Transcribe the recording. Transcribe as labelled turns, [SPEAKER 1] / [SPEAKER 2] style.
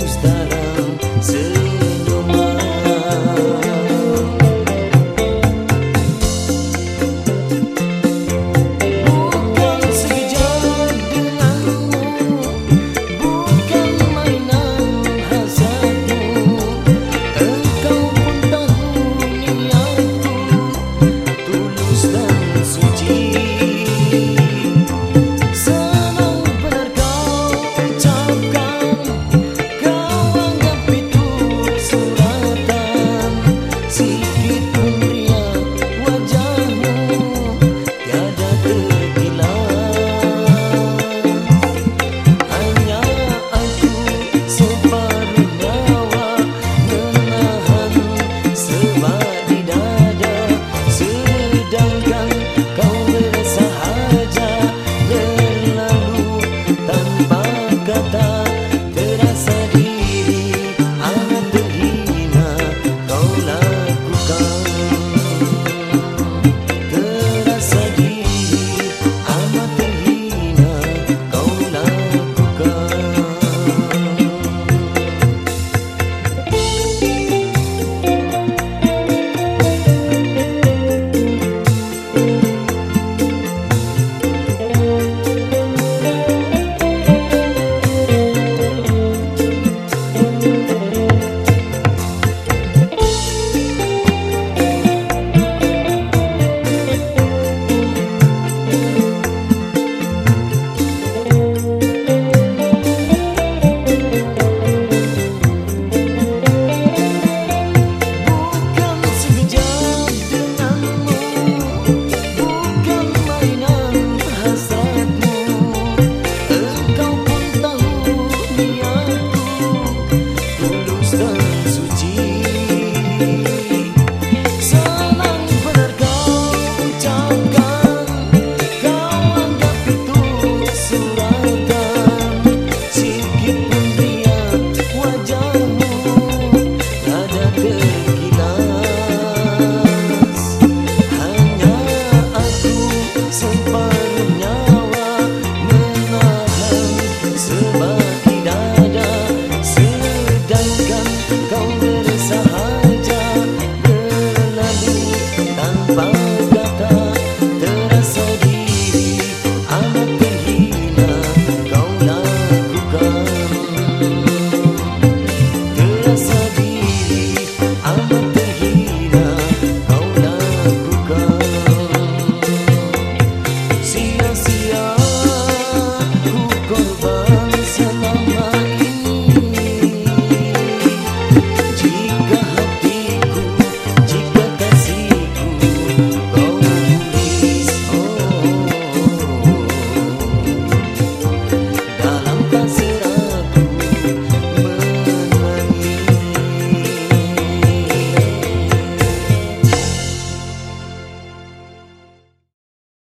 [SPEAKER 1] gustará.